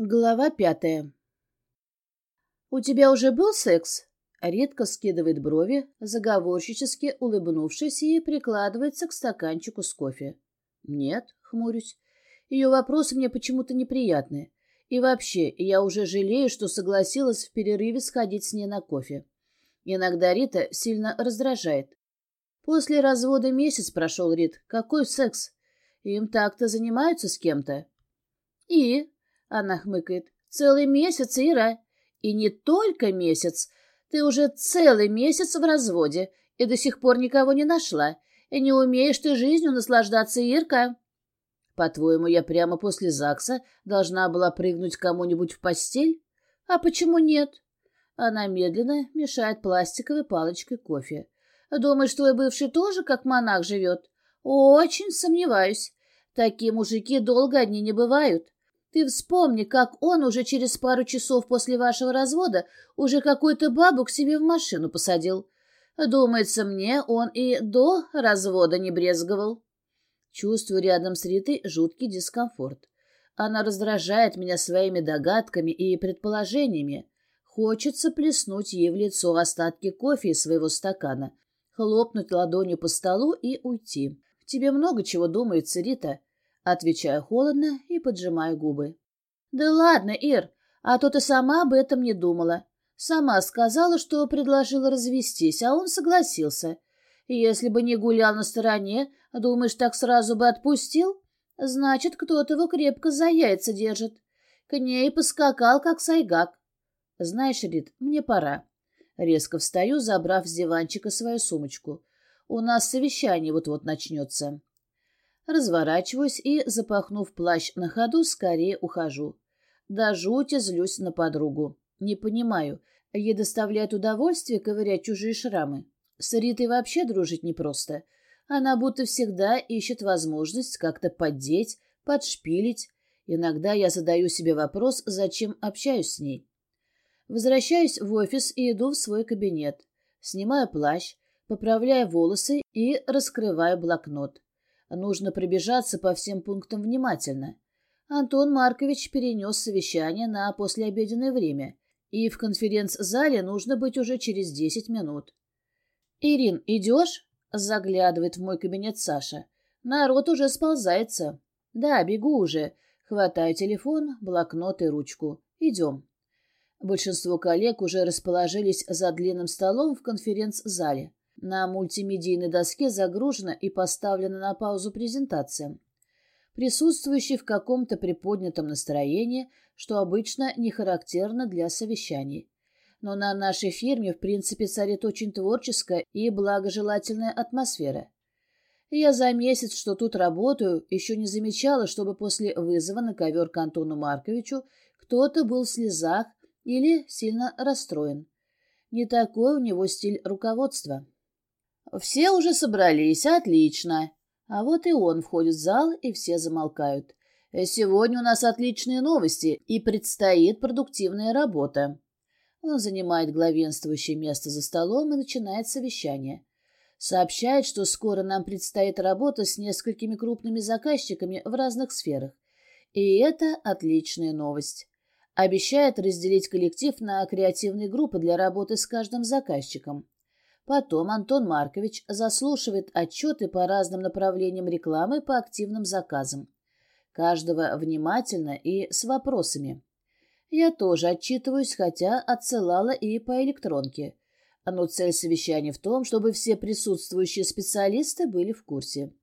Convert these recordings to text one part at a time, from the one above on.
Глава пятая. «У тебя уже был секс?» Редко скидывает брови, заговорщически улыбнувшись и прикладывается к стаканчику с кофе. «Нет», — хмурюсь. Ее вопросы мне почему-то неприятны. И вообще, я уже жалею, что согласилась в перерыве сходить с ней на кофе. Иногда Рита сильно раздражает. После развода месяц прошел, Рит. Какой секс? Им так-то занимаются с кем-то. И она хмыкает. «Целый месяц, Ира. И не только месяц. Ты уже целый месяц в разводе и до сих пор никого не нашла. И не умеешь ты жизнью наслаждаться, Ирка». «По-твоему, я прямо после ЗАГСа должна была прыгнуть кому-нибудь в постель? А почему нет?» Она медленно мешает пластиковой палочкой кофе. «Думаешь, твой бывший тоже как монах живет?» «Очень сомневаюсь. Такие мужики долго одни не бывают. Ты вспомни, как он уже через пару часов после вашего развода уже какую-то бабу к себе в машину посадил. Думается мне, он и до развода не брезговал. Чувствую рядом с Ритой жуткий дискомфорт. Она раздражает меня своими догадками и предположениями. Хочется плеснуть ей в лицо остатки кофе из своего стакана, хлопнуть ладонью по столу и уйти. Тебе много чего думается, Рита. Отвечаю холодно и поджимаю губы. «Да ладно, Ир, а то ты сама об этом не думала. Сама сказала, что предложила развестись, а он согласился. Если бы не гулял на стороне, думаешь, так сразу бы отпустил? Значит, кто-то его крепко за яйца держит. К ней поскакал, как сайгак. Знаешь, Рит, мне пора. Резко встаю, забрав с диванчика свою сумочку. У нас совещание вот-вот начнется. Разворачиваюсь и, запахнув плащ на ходу, скорее ухожу. До жути злюсь на подругу. Не понимаю, ей доставляет удовольствие ковырять чужие шрамы. С Ритой вообще дружить непросто. Она будто всегда ищет возможность как-то поддеть, подшпилить. Иногда я задаю себе вопрос, зачем общаюсь с ней. Возвращаюсь в офис и иду в свой кабинет. Снимаю плащ, поправляю волосы и раскрываю блокнот. Нужно пробежаться по всем пунктам внимательно. Антон Маркович перенес совещание на послеобеденное время, и в конференц-зале нужно быть уже через десять минут. «Ирин, идешь?» — заглядывает в мой кабинет Саша. «Народ уже сползается». «Да, бегу уже». Хватаю телефон, блокнот и ручку. «Идем». Большинство коллег уже расположились за длинным столом в конференц-зале. На мультимедийной доске загружена и поставлена на паузу презентация. Присутствующий в каком-то приподнятом настроении, что обычно не характерно для совещаний. Но на нашей фирме, в принципе, царит очень творческая и благожелательная атмосфера. Я за месяц, что тут работаю, еще не замечала, чтобы после вызова на ковер к Антону Марковичу кто-то был в слезах или сильно расстроен. Не такой у него стиль руководства. Все уже собрались, отлично. А вот и он входит в зал, и все замолкают. Сегодня у нас отличные новости, и предстоит продуктивная работа. Он занимает главенствующее место за столом и начинает совещание. Сообщает, что скоро нам предстоит работа с несколькими крупными заказчиками в разных сферах. И это отличная новость. Обещает разделить коллектив на креативные группы для работы с каждым заказчиком. Потом Антон Маркович заслушивает отчеты по разным направлениям рекламы по активным заказам. Каждого внимательно и с вопросами. Я тоже отчитываюсь, хотя отсылала и по электронке. Но цель совещания в том, чтобы все присутствующие специалисты были в курсе.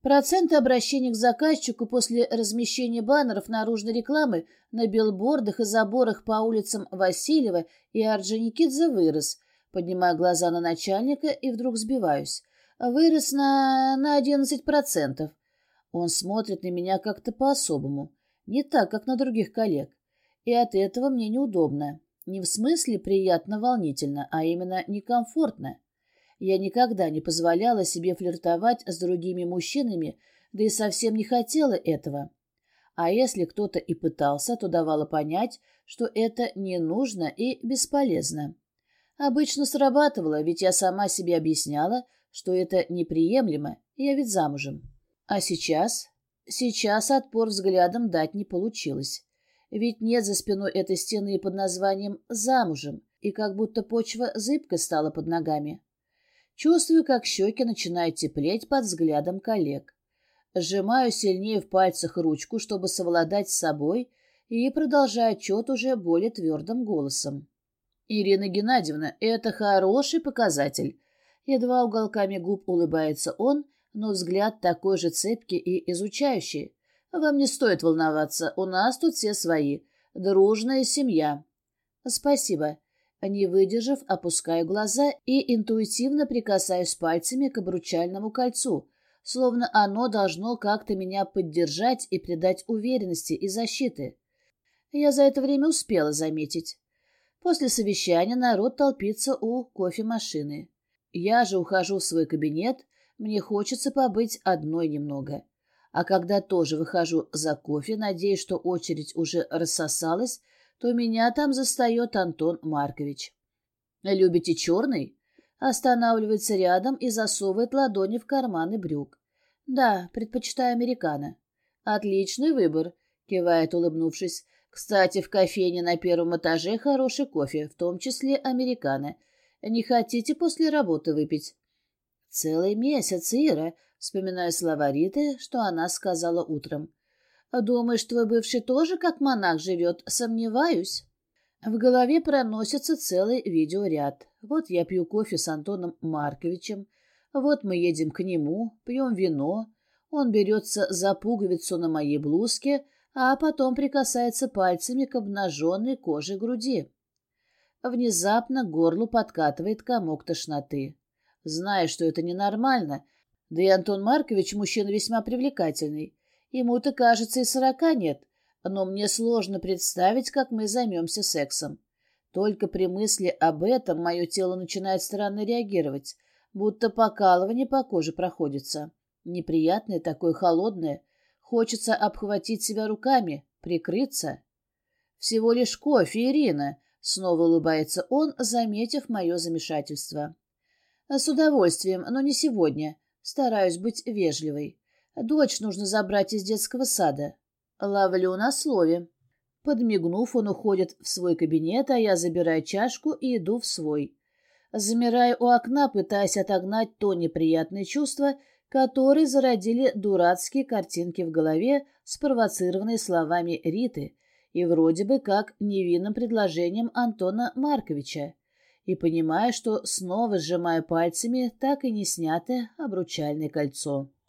Проценты обращений к заказчику после размещения баннеров наружной рекламы на билбордах и заборах по улицам Васильева и Орджоникидзе вырос – Поднимаю глаза на начальника и вдруг сбиваюсь. Вырос на... на одиннадцать процентов. Он смотрит на меня как-то по-особому. Не так, как на других коллег. И от этого мне неудобно. Не в смысле приятно-волнительно, а именно некомфортно. Я никогда не позволяла себе флиртовать с другими мужчинами, да и совсем не хотела этого. А если кто-то и пытался, то давала понять, что это не нужно и бесполезно. Обычно срабатывало, ведь я сама себе объясняла, что это неприемлемо, я ведь замужем. А сейчас? Сейчас отпор взглядом дать не получилось. Ведь нет за спиной этой стены под названием «замужем», и как будто почва зыбкой стала под ногами. Чувствую, как щеки начинают теплеть под взглядом коллег. Сжимаю сильнее в пальцах ручку, чтобы совладать с собой, и продолжаю отчет уже более твердым голосом. «Ирина Геннадьевна, это хороший показатель». Едва уголками губ улыбается он, но взгляд такой же цепкий и изучающий. «Вам не стоит волноваться, у нас тут все свои. Дружная семья». «Спасибо». Не выдержав, опускаю глаза и интуитивно прикасаюсь пальцами к обручальному кольцу, словно оно должно как-то меня поддержать и придать уверенности и защиты. Я за это время успела заметить. После совещания народ толпится у кофемашины. Я же ухожу в свой кабинет, мне хочется побыть одной немного. А когда тоже выхожу за кофе, надеясь, что очередь уже рассосалась, то меня там застает Антон Маркович. «Любите черный?» Останавливается рядом и засовывает ладони в карманы брюк. «Да, предпочитаю американо». «Отличный выбор», — кивает, улыбнувшись. «Кстати, в кофейне на первом этаже хороший кофе, в том числе американо. Не хотите после работы выпить?» «Целый месяц, Ира», — вспоминаю слова Риты, что она сказала утром. «Думаешь, твой бывший тоже как монах живет? Сомневаюсь». В голове проносится целый видеоряд. Вот я пью кофе с Антоном Марковичем, вот мы едем к нему, пьем вино, он берется за пуговицу на моей блузке, а потом прикасается пальцами к обнаженной коже груди. Внезапно горлу подкатывает комок тошноты. Знаю, что это ненормально, да и Антон Маркович мужчина весьма привлекательный. Ему-то, кажется, и сорока нет, но мне сложно представить, как мы займемся сексом. Только при мысли об этом мое тело начинает странно реагировать, будто покалывание по коже проходится. Неприятное такое, холодное. Хочется обхватить себя руками, прикрыться. «Всего лишь кофе, Ирина», — снова улыбается он, заметив мое замешательство. «С удовольствием, но не сегодня. Стараюсь быть вежливой. Дочь нужно забрать из детского сада. Ловлю на слове». Подмигнув, он уходит в свой кабинет, а я забираю чашку и иду в свой. Замираю у окна, пытаясь отогнать то неприятное чувство, которое зародили дурацкие картинки в голове, спровоцированные словами Риты и вроде бы как невинным предложением Антона Марковича, и понимая, что снова сжимаю пальцами так и не снятое обручальное кольцо.